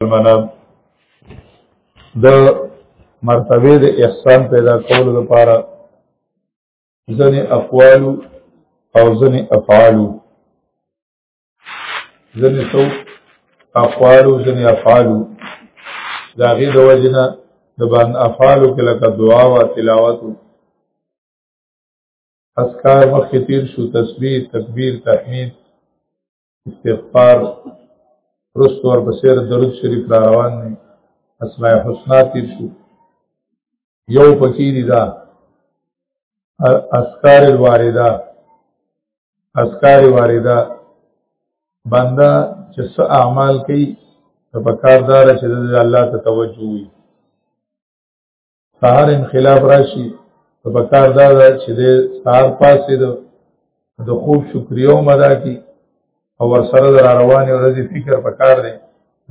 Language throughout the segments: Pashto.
مناب د مرتبه د احسان پیدا کولو لپاره ځنې اقوال او ځنې افعال ځنې څو اقوال او ځنې افعال دا غي د وجنه د باندې افعال کې لکه دعا او تلاوت اسکار مخکې تیر شو تسبیح تکبیر تحمید استغفار رست اور بسیر درود شریف را روان دی اسماء الحسنا تیر شو یو پکې دی دا اسکار الوارده اسکار وارده بنده چې څه اعمال کوي په کاردار چې د الله ته توجه وي سهار انقلاب راشي په پکار دا ده چې د سهار پاسې د د خوب شکریو مدا کی او ور سره د روان ورځې فکر پکار دی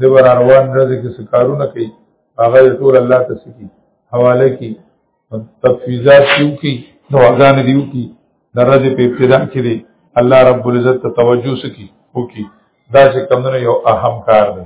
د ور روان ورځې کې سکارونه کوي هغه ټول الله ته سکی حواله کی تفویضات کیو کی دواګان دیو کی درجه په ابتدا کې دی الله رب العزت ته توجه سکی وکي دا چې کمونه یو اهم کار دی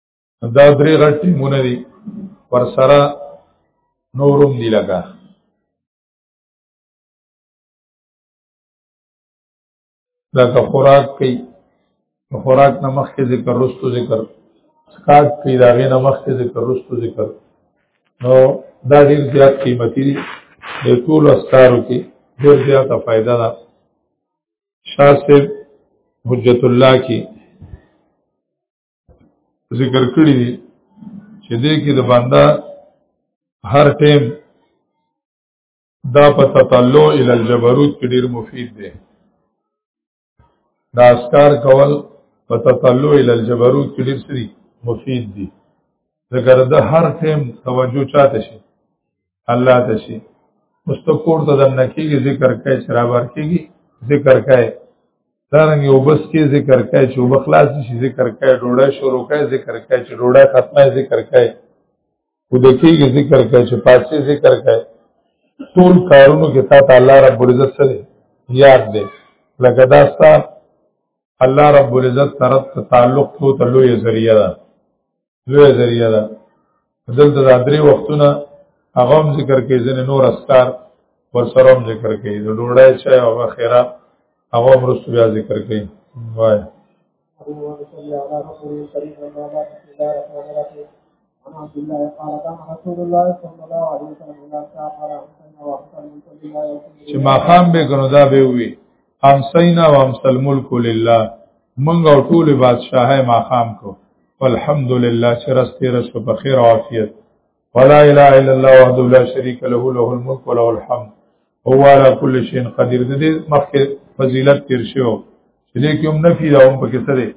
دا درې غټ ټیمونه دي پر سره نوروم دی لګا لکه خوراک کوي خوراک نه مخکې ذکر رستو ذکر سکاک کوي دا غي نه مخکې ذکر رستو ذکر نو دا ډیر زیات قیمتي دي د ټول اسکارو کې ډیر زیاته فائدہ ده شاه صاحب حجت الله کې ذکر کړی دی چې دې کې د بنده هر ټیم دا په تطلع ال الجبروت کې ډیر مفید دی دا اسکار کول په تطلع ال الجبروت کې ډیر سری مفید دی ذکر د هر ټیم توجه چاته شي الله ته شي مستقور ته دنه کېږي ذکر کوي چې رابر کېږي ذکر کوي دارنګ یو بس کې ذکر کوي چې وبخلاص شي ذکر کوي ډوړه شروع کوي ذکر کوي چې ډوړه ختمه ذکر کوي او د کېږي ذکر کوي چې پاتې ذکر کوي ټول کارونو کې تا تعالی رب العزت سره یاد دی لکه دا ستا الله رب العزت طرف ته تعلق کو ته لوی ذریعہ ده لوی ذریعہ ده دلته دا درې وختونه هغه هم ذکر کوي ځنې نور اسکار ورسره هم ذکر کوي د ډوډۍ چا او خیره هغه هم رسو بیا ذکر کوي وای عبد الله قال كان رسول الله صلى الله عليه وسلم اذا سافر چې ماقام به کنو دا به وي امسینا و امس الملک لله منګ او ټول بادشاہ ما خام کو والحمد لله چې رستي رسو په خیر او عافیت ولا اله الا الله وحده لا شريك له له الملك وله الحمد هو على كل شيء قدير دې مخکې فضیلت تیر شو چې دې کوم نفي دا هم پکې سره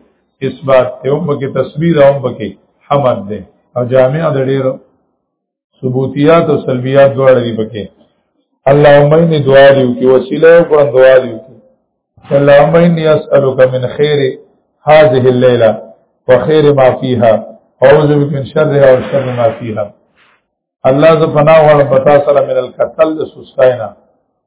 اثبات ته هم پکې تسبیح دا هم پکې حمد دې او جامع د ډېر ثبوتیات او سلبیات دواړه دي پکې اللهم اني دعا دیو کې وسیله او قران دعا دیو کې اللهم اني اسالک من خیر هذه الليله وخير ما فيها اعوذ بك من شرها وشر ما فيها الله ز پناه غواړم پتا سره من القتل سستاینا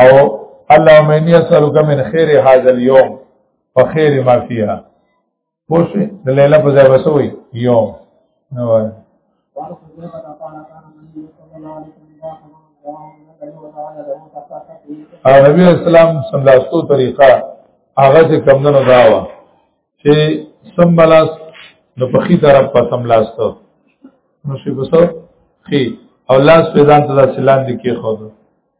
او اللهم اني اسالک من خير هذا اليوم وخير ما فيها پوښ د لیلا په ځای وسوي یوم نو وای او نبی اسلام سملاستو طریقه هغه چې کمندونو داوا چې سملاس نو په خي طرف په سملاستو نو شي بسو خي او لاس په ځان ته ځلان دي کې خو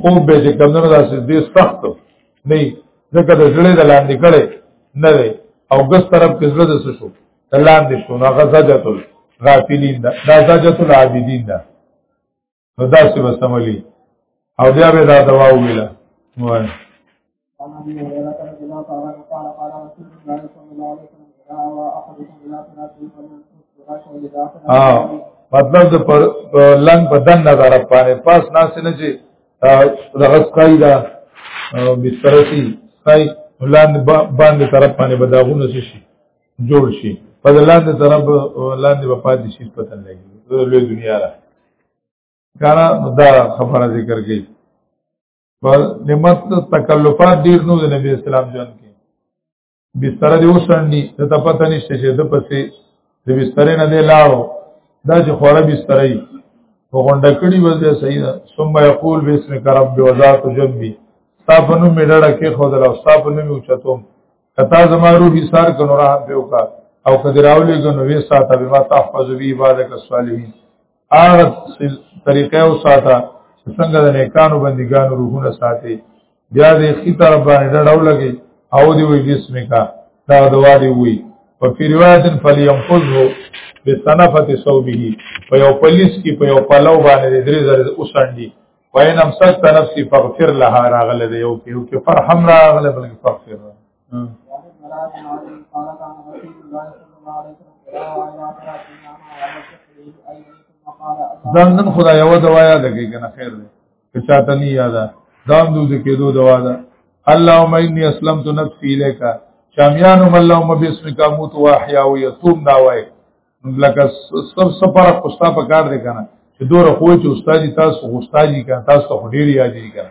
خوب به چې کمونه داسې دې سخت نه ځکه د زړه د لاندې کړي نه دی او ګس طرف کې زړه د څه شو د لاندې شو نو هغه زجت الغافلین ده دا زجت العابدین ده نو داسې به سملی او بیا به دا دوا ویله وایي عن ابي هريره رضي الله تعالى عنه قال قال رسول الله صلى الله عليه وسلم اذا اوى احدكم الى فراشه فلينصف فراشه اذا اخذ مطلب د پر لنګ په دن نظر پاره پاس ناس نه چې دغه سکای دا بسترسی سکای لاندې باندې طرف باندې بداغونه شي جوړ شي په لاندې طرف لاندې په پاتې شي پته نه لګي د لوی دنیا را کارا دا خبره ذکر کړي په نعمت تکلفات ډیر نو د نبی اسلام جان کې بستر دی وسندي ته ته پته نشته چې د پسې د بستر نه دی لاړو دا چې خوره بستر یې په غونډه کړي وځه صحیح ده ثم یقول بسم رب وذات جنبی تاسو نو میډړه کې خو دلا تاسو نو میوچتم کتا زما روح سار کنو راه په وکا او کدراولې غنو وې ساته به ما تحفظ بی عبادت الصالحین هغه طریقه او ساته څنګه د نیکانو بندګانو روحونه ساتي بیا دې خي تر باندې ډډاو لګي او دی وی جسم کا دا دوا دی وی په روایت فلیمفذه بسنفت صوبه په یو پلیس کې په یو پلو باندې درې زره اوساندي وین امسک نفسي فغفر لها راغله دی یو کې یو کې فرحم راغله بلکې فغفر ځان نن خدای یو دوا یاد کوي کنه خیر دی که چاته نه یاد دام دوز کېدو دوا ده اللهم انی اسلمت نفسی الیک شامیان اللهم باسمک اموت واحیا و یتوم دا وای لکه سب سفر قصتا پکار دی کنه چې دوره خو چې استاد تاسو استاد کنه تاسو خو ډیر یاد دي کنه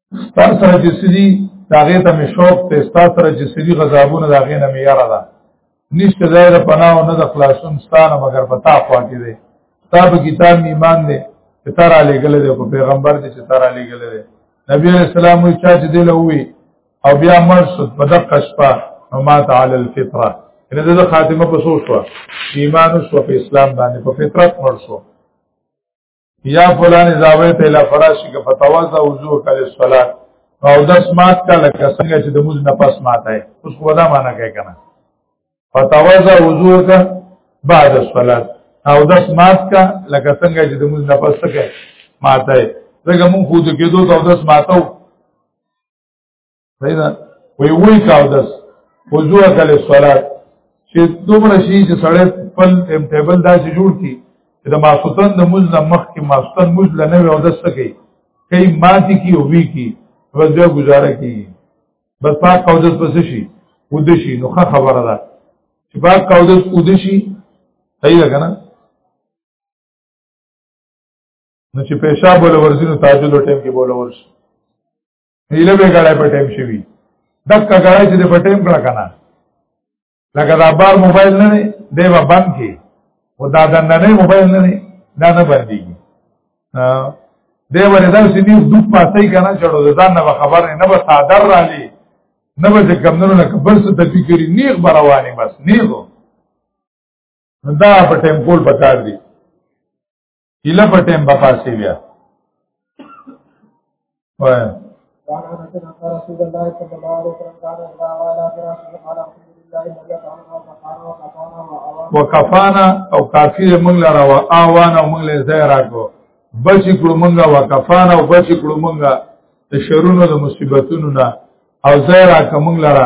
ستا سره چې سړي دا غي ته مې شوق ته ستا سره چې سړي غضبونه دا غي نه مې یاره ده نشته ځای د پناه او نه د خلاصون ستانه مگر پتا خوا کې دی کتاب کتاب ایمان دی چې تر علی ګل دی په پیغمبر دی چې تر علی ګل دی نبی علیہ السلام وی چا چې دی لوي او بیا مر شو په دقه شپه مات علی الفطره ان د خاتمه په سوچ ایمان او په اسلام باندې په فطرت مر شو یا فلان زاوی ته لا فراشی که فتوازا وضو کړي صلات او دس مات کا لکه څنګه چې د موز نه پس مات ہے اوس خو دا معنا کوي کنه فتوازا وضو کا بعد الصلات او دس مات کا لکه څنګه چې د موز نه پس څخه مات ہے ځکه مونږ خود کېدو ته دس ماتو پیدا وی وی کاو دس وضو کله صلات چې دومره شي چې سړی خپل ټیبل داسې جوړ کی چې د ماسوتن د مز نه مخ کې ماسوتن مز لنه وي او دس کوي کای ماتی کی او وی کی بس بیا گزاره کی بس پاک کاو دس پس شي ود شي نو خبره ده چې پاک کاو دس ود شي صحیح ده کنه نو چې پیشاب ول ورزینو تاجل ټیم کې بوله ورشي هیله به غړای په ټیم شوی دک غړای چې په ټیم کړه کنه لکه دا بار موبایل نه دی دی به بند کی او دا د ننې موبایل نه دی دا نه بنديږي دی ورې دا سې دې دوه پاتې کنه چړو ځان نه خبر نه به صادر را لې نه به کمنو نه کبر څه د فکر نیغ بروانه بس نیغو دا په ټیمپول پکار دی اله په ټیم بخاسي بیا وای قال انا سمعت رسول الله صلى الله عليه وسلم قال اذا وعلى فراشه قال الحمد لله الذي اطعمنا وسقانا وكفانا وأوانا وکفانا او کافی موږ لره او اوانا موږ له ځای راکو بچی کړو موږ وکفانا او بچی کړو موږ د شرونو د مصیبتونو نه او ځای راکو موږ لره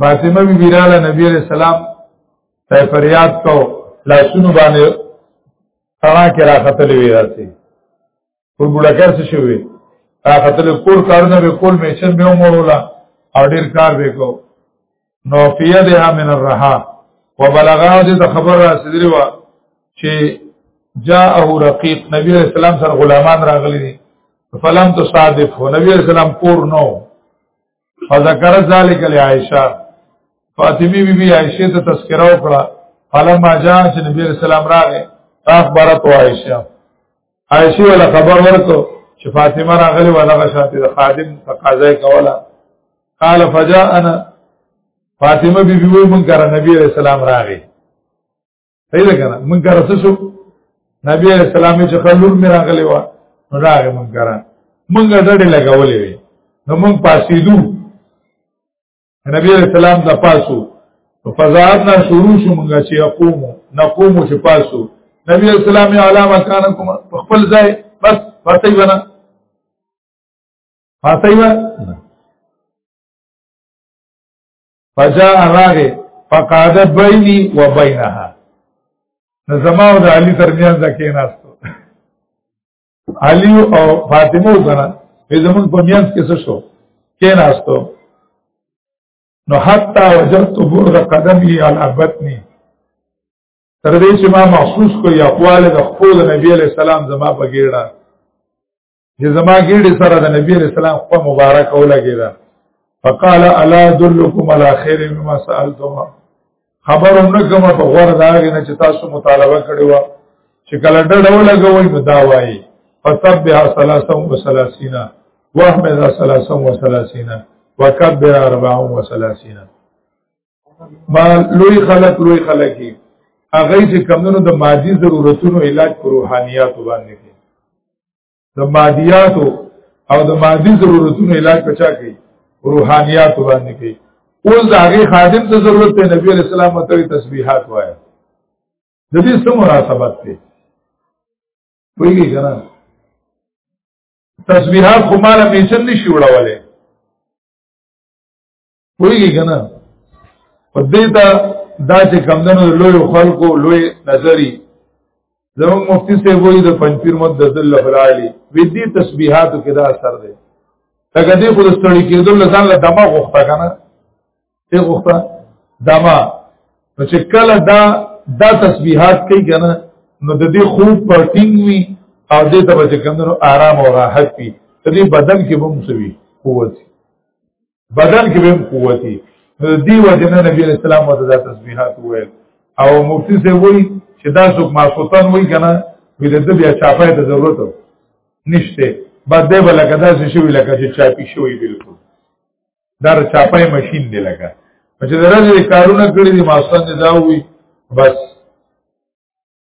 فاطمه بی بی رااله نبی علیہ السلام ته فریاد کو لاسونو باندې تړا کې راختلې وی راځي ټول بډکر څه شوی راختلې کول کارونه به کول میشن به ومورولا او ډیر کار به کو نو فیدها من الرها وبلغه دې ته خبر رسیدلی و چې جاءه رقیق نبی علیہ السلام سره غلامان راغلي دي فلم تصادف نبی علیہ السلام پور نو فذكر ذلك لعائشه فاطمی بی بی عائشه ته تذکرہ وکړه فلما جاء چې نبی رسول الله راغې اخبرت عائشه عائشه ولا خبر ورکو چې فاطمه راغلی ولا غشاتې د خادم تقاضا کوله قال فجاءنا فاطمه بی بی وی مونږ کر نبی رسول الله راغې پیدا کړه مونږ راڅ شو نبی علیہ السلام چې خلور مې راغلی و نو راغی مونږ کرا مونږ ډډې لګولې وې نو مونږ پاسېدو نبی علیہ السلام د پاسو فزاد نه شروع شو مونږ چې اقوم نقوم چې پاسو نبی علیہ السلام علامه کان کوم خپل ځای بس پاتې ونه پاتې ونه فجاء راغه فقعد بيني وبينها زما او د علي ترمنځ د کېناستو علي او فاطمه سره په زمون په میانس کې څه شو کېناستو نو حتا وجدت برد قدمي على بطني تر دې چې ما محسوس کو یا قواله د خپل نبی عليه السلام زما په ګیړه چې زما ګیډې سره د نبی علیہ السلام خو مبارک او لګیدا فقال الا دلکم علی خیر مما سالتم خبر هم کوم په غور دا غي نه چې تاسو مطالبه کړی و چې کله ډډه ولګوي نو دا وایي فسبح 33 واحمد 33 وكبر 34 ما لوی خلق لوی خلق کی هغه چې کمونو د مادي ضرورتونو علاج پر روحانيات باندې کوي د ماديات او د مادي ضرورتونو علاج پچا کوي روحانيات باندې کوي اوس د هغه خادم ته ضرورت دی نبی عليه السلام ته تسبيحات وایي د دې سم مناسبت دی پوهیږي کنه تسبيحات خو مال میشن نشي وړولې ویږي کنه په دې ته دا چې کمندونو لوی خلکو لوی نظری زموږ مفتی سے وایي د پنځپیر مد ذل فلالی وی دې تسبیحاتو کې دا اثر دی لکه دې خو د ستړي کېدو له ځان له دماغ وخته کنه دې وخته دما نو چې کله دا دا تسبیحات کوي کنه نو د دې خوب پر ټینګ وي او دې ته به کمندونو آرام او راحت وي دې بدن کې به مسوي قوت بدن کې به قوتي دی وجه نه نبی رسول الله متدا تسبیحات وویل او مفتی سے وای چې دا څوک ماسوتن وای کنه ویل د بیا چاپای ته ضرورت نشته بعد به لکه دا څه شوی لکه چې چاپی شوی بالکل دا چاپای ماشين دی لکه چې درځي کارونه کړی دي ماسوتن دا وای بس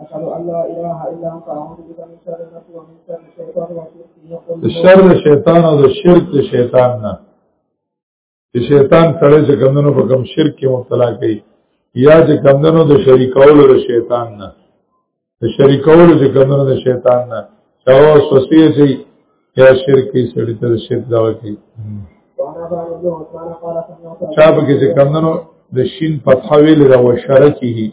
أشهد أن لا إله إلا أنت أعوذ بك من شر نفسي ومن شر الشيطان ومن شر الشيطان او د شرک د شیطان نه چې شیطان سره چې کمندونو په کوم شرک کې مبتلا کوي یا چې کمندونو د شریکولو د شیطان نه د شریکولو چې کمندونو د شیطان نه دا وسوسه چې یا شرک یې سړی ته شرک دا وکړي چا به کې چې کمندونو د شین فتح ویل دا وشرکه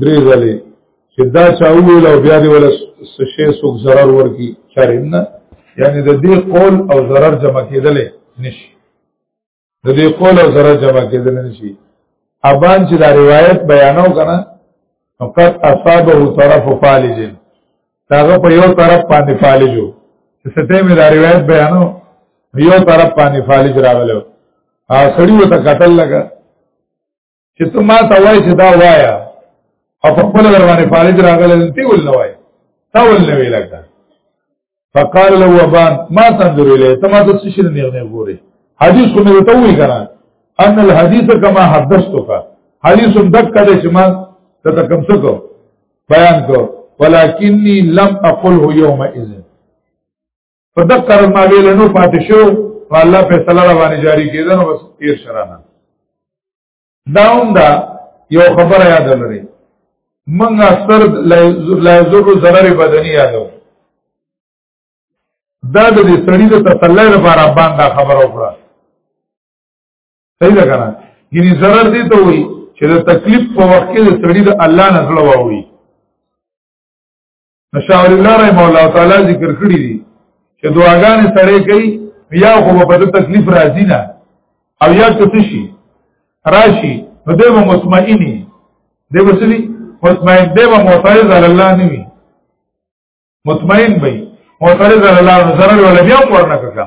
درې ځلې چې دا چا وویل او بیا دې ولا شي څوک zarar ورکی چارې نه یعنی د دې قول او zarar جمع کېدل نشي د دې قول او zarar جمع کېدل نشي ابان چې دا روایت بیانو کنه فقط اصابه طرف فالج داغه په یو طرف باندې فالجو چې سته مې دا روایت بیانو یو طرف باندې فالج راغلو ا سړی وته قتل لگا چې ته ما ته وای چې دا وایا او په خپل در باندې فارج راغله تی ول نه وای تا ول نه ویل کا فقال له وبان ما تنظر الیه ته ما د څه شي نه نه ګوري حدیث خو مې ته وی کنه ان الحديث كما حدثتك حدیث دک کده چې ما ته کوم څه کو بیان کو ولکنی لم اقله یوم اذن په دقر ما ویل نو پاتې شو الله په صلی الله باندې جاری کېدل نو بس تیر شرانه دا هم دا یو خبره یاد لري موږ اکثر لا زر ضرر بدني یادو دا د دې سړی د تسلی لپاره باندې خبر وکړه صحیح ده کنه یعنی ضرر دي ته وي چې د تکلیف په وخت کې د سړی د الله نه زړه ووي شاول الله رحم الله تعالی ذکر کړی دي چې دعاګانې سره کوي بیا خو په دې تکلیف راځي نه او یا څه شي راشي نو دې مطمئني دې وسلی مطمئن دې معترض علی الله نه وي مطمئن وي معترض علی الله نو ضرر ولا بیا ورنه کړه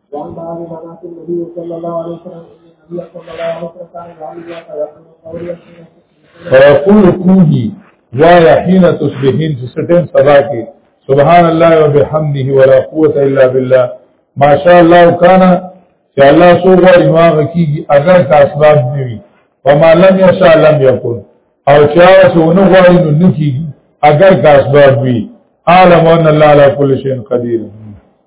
وعن بعض بنات النبي صلى الله عليه وسلم ان النبي صلى الله عليه وسلم كان يعلمها فيقول قولي فيقول كوهي وایا حين تصبحين چې سټیم سبا کې سبحان الله وبحمده ولا قوت الا بالله ما شاء الله کان چې الله سو غواړي ما کیږي اگر کا اسباب نه وي وما لم يشاء لم يكن او چې هغه څه ونه غواړي نو نه کیږي اگر کا اسباب وي عالم ان الله على كل شيء قدير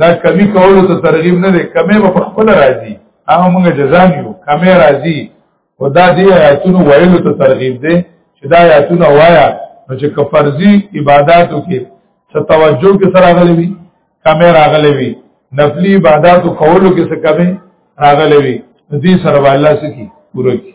دا کمی کولو ته ترغیب نه دی کمی به په خپل راځي هغه موږ جزام یو کمی راځي او دا دی آیاتونو ویلو ته ترغیب دی چې دا آیاتونه وایا نو چې کفرزي عبادتو کې څه توجه کې سره غلې وي کمی راغلې وي نفلی عبادتو کولو کې څه کمی راغلې وي دې سره الله سکی پوره کی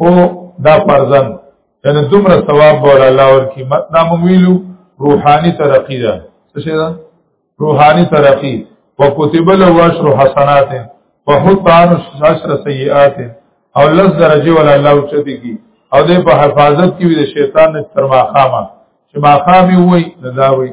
او دا فرزن یعنی دومره ثواب به الله ورکی متنا مویلو روحانی ترقی ده څه شي ده روحانی ترقی وکتب له عشر حسنات وحط عنه عشر سیئات او لز درجه ول الله اوچتی کی او دې په حفاظت کې وي د شیطان نه تر ماخامه چې ماخامي وای نه دا وای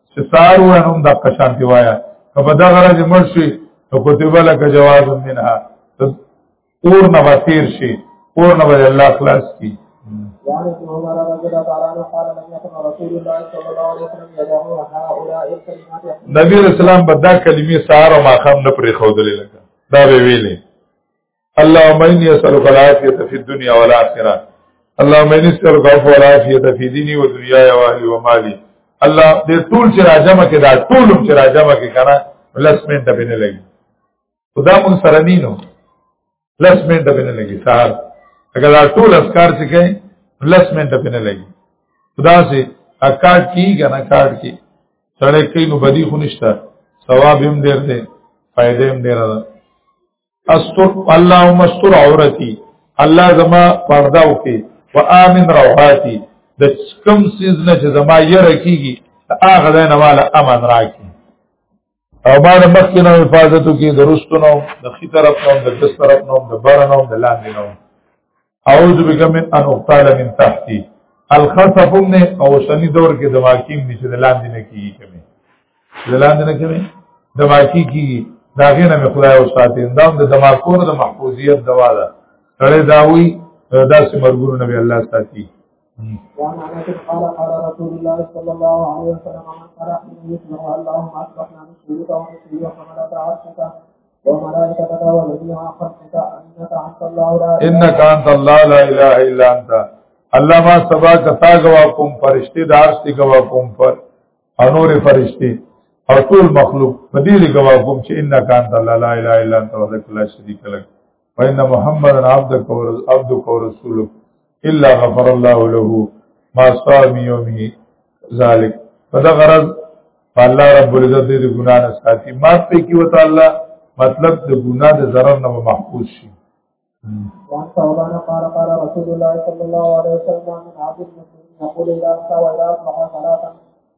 چې سار و هم د قشان دی وایا کبه دا غره چې مړ شي نو کتب لك جواز منها اور نه وتیر شي اور نه ول الله خلاص کی وعن ابن عمر رضي الله تعالى عنه قال لم يكن رسول الله صلى الله عليه وسلم يدعو هؤلاء الكلمات نبی رسول الله بدا کلمې سار او ماخام نه پرې خودلې لکه دا ویلې اللهم اني اسالك العافيه في الدنيا والاخره اللهم اني اسالك العفو والعافيه في ديني ودنياي واهلي ومالي الله دې ټول چې راجمه کې دا ټول چې راجمه کې کنه لس منټه به نه لګي خدا مون سره نه نو لس منټه به نه لګي سهار اگر دا ټول اسکار چې کوي لس منټه به نه لګي خدا سي اکاټ کی کنه کاټ کی سره کوي نو بدی خو نشته ثواب هم ډیر دی فائدې هم ډیر ده استر اللهم استر عورتي الله زما پرده وکي وامن روحاتي د کوم سیز نه چې زما یې رکیږي هغه د نه والا امن راکي او ما د مخکې نه حفاظت وکي د رستونو د خي طرف نو د دس طرف نو د بر نو د لاندې نو اعوذ بک من ان اغتال من تحتی الخصف نه او شنی دور کې دماکیم نشه لاندې نه کیږي کمه لاندې نه کمه دماکی کیږي دا غینه مې خدای او ساتي اندام د دماکور د محفوظیت دوا ده سره دا وی دا سمرګونو نبی الله ساتي وعن انس قال قال رسول الله صلى الله عليه وسلم من قرأ مثله اللهم اصبحنا نشهدك ونشهد حملة عرشك وملائكتك وجميع خلقك انك انت الله لا انك انت الله لا اله الا انت الله ما سبا کتا گوا کوم فرشتي د عرش دی گوا کوم پر انور فرشتي او ټول مخلوق په دې گوا کوم چې انک انت الله لا اله الا انت وحدک لا شریک لك وان محمد عبدك عبدك ورسولك الا غفر الله له ما صام يومه ذلك فدا غرض الله رب العزت دې ګنا نه ساتي ما ته کی وته الله مطلب د ګنا د zarar نه محفوظ شي وان ثوبان قال قال رسول الله صلى الله عليه وسلم من عبد المسلمين يقول اذا استوى الى اصبح صلاه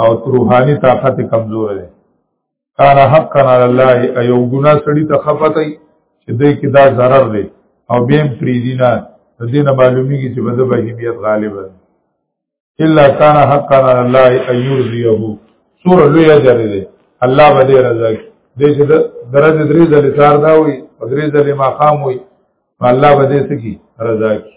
او روحاني طاقت کمزور دی کان حقا علی الله ایو ګنا سړی ته خپتای چې دې کې دا zarar دی او بیم فریدینا د دې نه معلومیږي چې بده بهیمیت غالب دی الا کان حقا علی الله ایرزیه سور لوی اجر دی الله باندې رضا دې چې درجه درې ځلې سار دا وي درې ځلې مقام وي الله باندې سکی رضا کی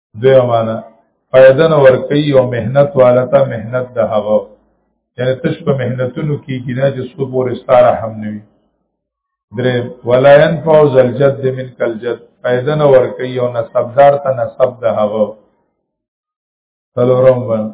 دوی معنا فائدہ نه ور کوي او مهنت والا ته مهنت د هغه یعنی تش په مهنتونو کې ګنا چې څو پور استاره هم نه وي درې ولا ينفع ذل جد من کل جد فائدہ نه ور کوي او نسبدار ته نسب د هغه څلورم باندې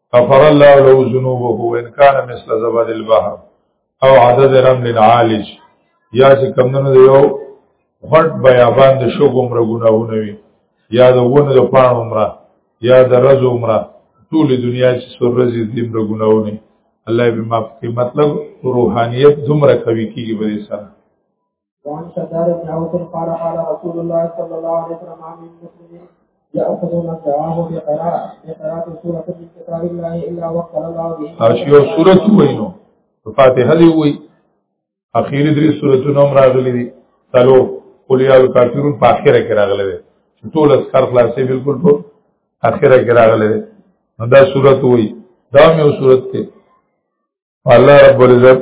غفر الله له ذنوبه وان كان مثل زبد البحر او عدد رمل عالج یا چې کمنو دی یو غټ بیابان د شوګ عمر ګناهونه وي یا د ونه د پان عمر یا د رز عمر ټول دنیا چې سر رزي دې عمر ګناهونه الله به معاف کوي مطلب روحانيت دومره کوي کیږي به سره وعن شداد بن عوف قال قال رسول الله صلى الله عليه وسلم عن المسلمين يأخذ من دعاه بقراءة بقراءة سورة من كتاب الله إلا وكل الله به أشياء سورة وينو فاتحة دي وي أخير دري سورة نوم راغلي دي تلو قل يا الكافرون په اخره کې راغلي دي ټول اسکار خلاصې بالکل ټول اخره کې راغلي دي نو دا سورة وي دا مې سورة ته الله رب العزت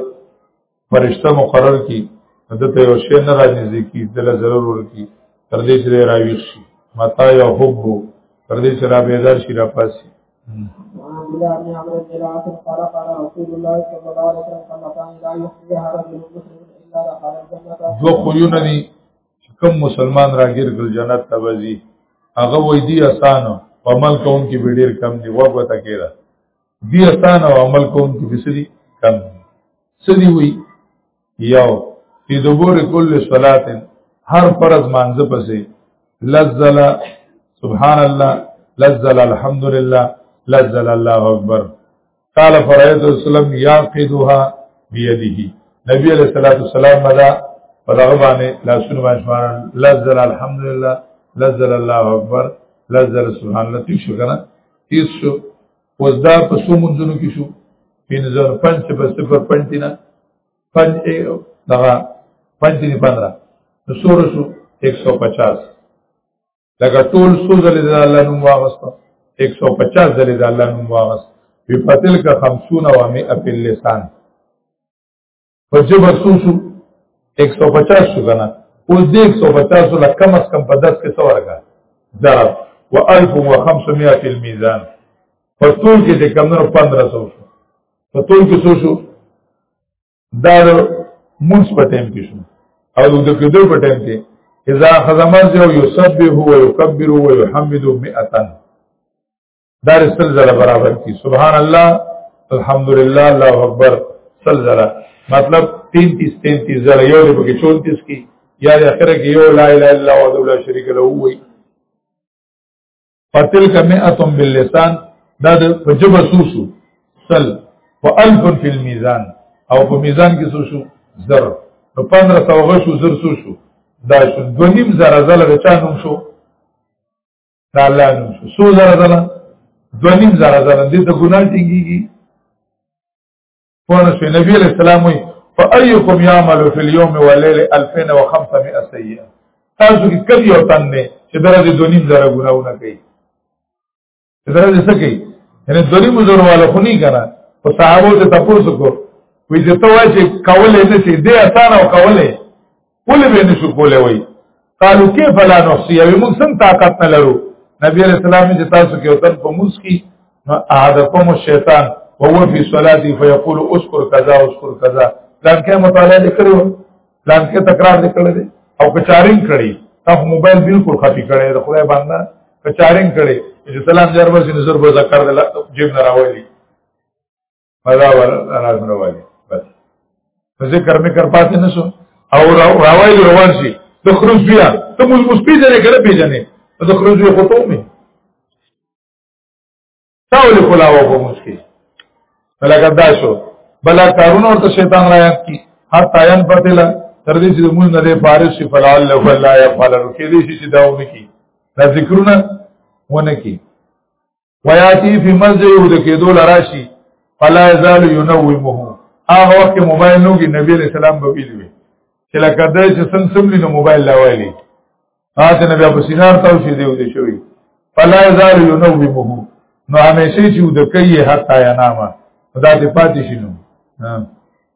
فرشتہ مقرر کی حضرت یو شی نه راځي کی دل ضرور ورکی تر دې چې راوي شي متا یو حب تر دې چې را بیدار شي را پاسي الله بن عمرو بن العاص قال قال رسول الله صلى الله عليه وسلم كما لا يحيي هذا المسلم الا دخل الجنه دو خيونه دي کوم مسلمان راګر ګل جنت ته وځي هغه وې دي اسانو عمل کوم کې ډیر کم دی وګوته کېده دی اسان او عمل کوم کې بسري کم سدي وي یو په دبور کل صلات هر فرض مانځ پسې لزل سبحان الله لزل الحمد لله لزل الله اکبر قال فرایت السلام یاقدها بيدیه نبی علیہ الصلوۃ والسلام مدا په دغه باندې لاسونه باندې شمارل لزل الحمدلله لزل الله اکبر لزل سبحان الله تیش کنه تیش اوس دا په څو منځونو کې شو پنځه پنځ چې په صفر پنځ دی نه پنځ دغه پنځ دی پندرا نو سور شو 150 لکه ټول څو ځلې د الله نوم واغسته 150 ځلې د الله نوم واغسته په پتل کا 50 او 100 په لسان په جبر سو شو 150 شو کنه اوس دې 150 لا کم از کم په 10 کې څور کا ضرب و 1500 فی المیزان په ټول کې د کمنو 1500 شو په ټول کې څو شو دا مونږ په ټیم کې شو او د کدو په ټیم کې اذا خزمز یو یسبح و یکبر و یحمد 100 دا رسل زره برابر کی سبحان الله الحمدلله الله اکبر سل زره مطلب 33 33 زره یو دی پکې 34 کی یا د اخره کې یو لا اله الا الله وحده لا شریک له وی فتلک مئتم باللسان دا د وجب سوسو سل والف فی الميزان او په میزان کې سوسو زر نو 1500 غشو زر سوسو دا شو دونیم زر زل د چا نوم شو دا الله نو سو زره زره دونیم زره زره دې ته ګناه ټینګيږي پونه شو نبی علیہ السلام وی فايكم يعمل في اليوم والليل 2500 سيئه تاسو کې کدی یو تن نه چې درځي دونیم زره ګناونه کوي درځي څه کوي یعنی دونیم زره والا خونی کرا او صحابو ته تاسو کو وی چې ته وای چې کولې نه شي دې اسانه او کولې ولې به نشو کولای وای قالو کې فلا نحصي او موږ سم طاقت نه لرو نبی علیہ السلام چې تاسو کې وتن په موږ کې احدکم الشیطان وهو فی صلاتی فیقول اذكر کذا اذكر کذا لکه کې مطالعه لیکلو لکه کې تکرار لیکل دي او کچارین کړي تاسو موبایل بالکل خفي کړي د خدای باندې کچارین کړي چې سلام جربه سي نظر به ذکر جیب نه راوړي مدا ور اراز روایت بس ذکر مې کر پاتې نشو او راوای روان شي د خروج بیا ته موږ موږ پیژنې کړه پیژنې د خروج بیا خطو مې تاول کولا و په موږ کې بلګه دا شو بلا کارونه ورته شیطان رايات کی هر تاین پتل تر دې چې موږ نه دې فارغ شي فلال له فلا یا فلال کې دې شي چې داونه کی دا ذکرونه ونه کی وياتي في منزل يهود کېدو لراشي فلا يزال ينومه هغه وخت موبایل نو کې نبی عليه السلام به ویلوي چې لکه دای چې سم سم لینو موبایل لاوالي هغه نبی په سینار تاو شي دی ودی شوی فلا يزال ينومه نو همیشه چې د کوي حتا یا نامه دا دې پاتې شینو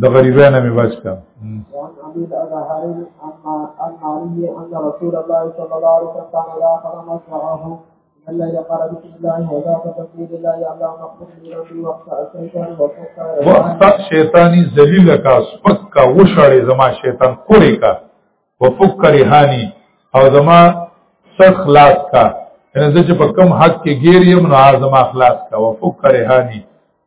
د غریبانو مې بچ کا وقت شیطانی ذلیل کا سپک کا وشړې زما شیطان کورې کا وفق رهانی او زما سخ خلاص کا ان زه چې په کم حق کې ګیر یم نو زما خلاص کا وفق رهانی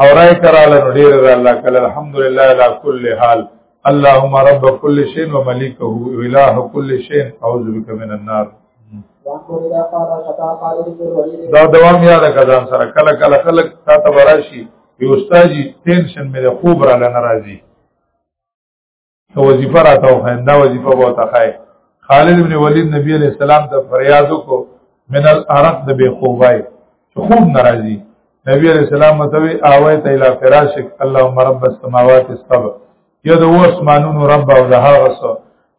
او رای کراله نو ډیر را الله کله الحمدلله علی کل حال اللهم رب كل شيء ومليكه واله كل شيء اعوذ بك من النار دا دوام یاد کړه سره کله کله خلک تا ته وراشي یو استاد ټینشن مې خوب را لنه راځي ته وظیفه راته وخه دا وظیفه به ته خای خالد ابن ولید نبی علیہ السلام ته فریاد وکړو من الارق د بے خوبای خوب ناراضي نبی علیہ السلام متوي اوایت الی فراشک اللهم رب السماوات السبع یا د اسمانونو رب او د هغه څو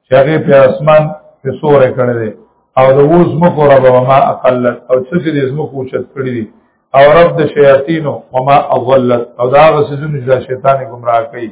چې هغه په اسمان په سور کړی دی او د وز مکو رب او ما اقلت او څه چې د زمکو چت کړی دی او رب د شیاطینو او ما اضلت او دا هغه سيزونه چې شیطان گمراه کوي